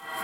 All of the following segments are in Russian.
you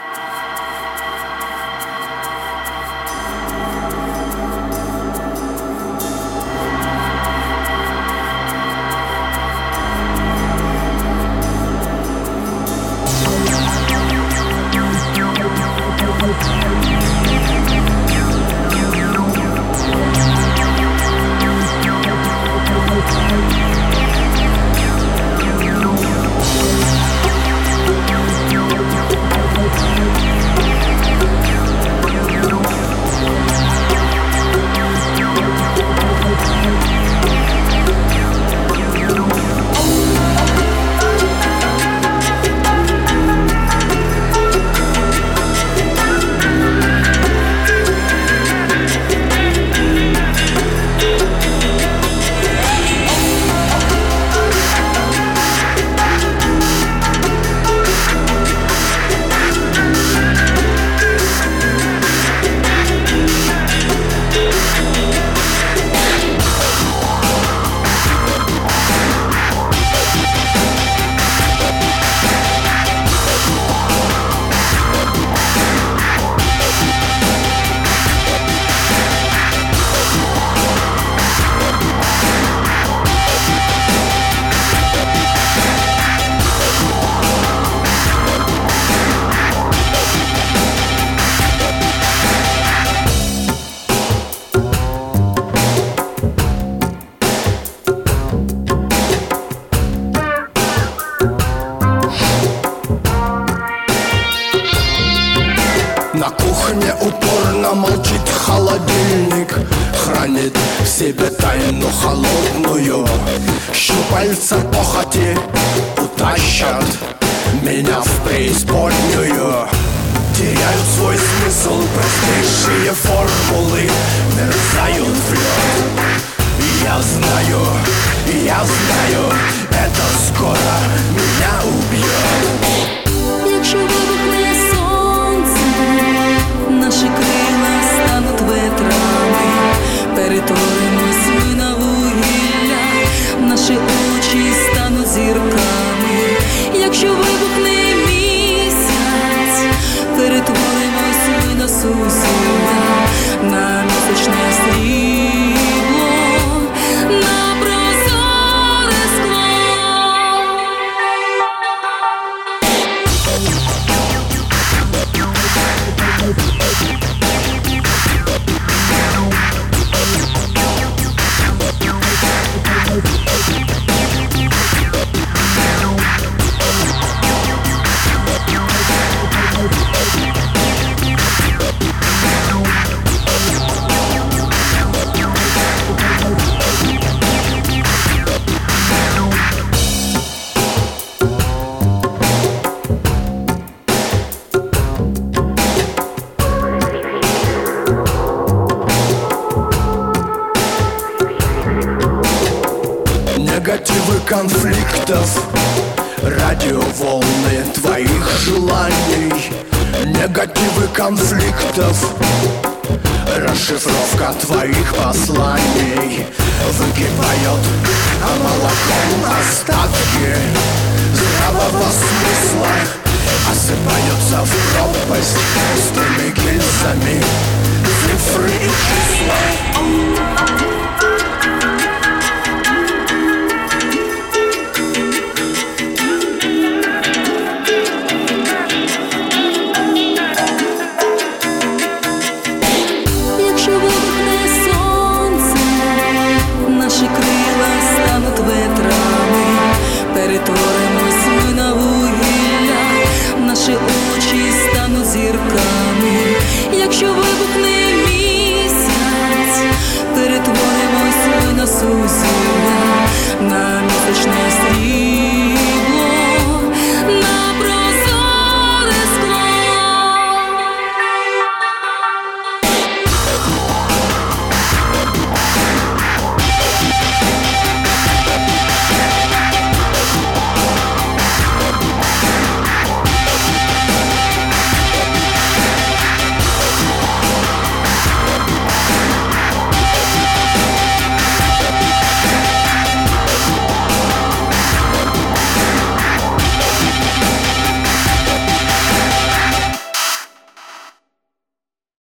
парня упорно молчит. Холодильник Хранит в себе тайну холодную. Щупальца похоти утащат меня в преисподнюю. Теряют свой смысл простейшие формулы Мерзают в лед. Я знаю, я знаю Это скоро меня убьет. Основы конфликтов Радиоволны твоих желаний. Негативы конфликтов Расшифровка твоих посланий. Выгибает а молоком остатки Здравого смысла. Осыпаются в пропасть пустыми гильзами.